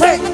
hace.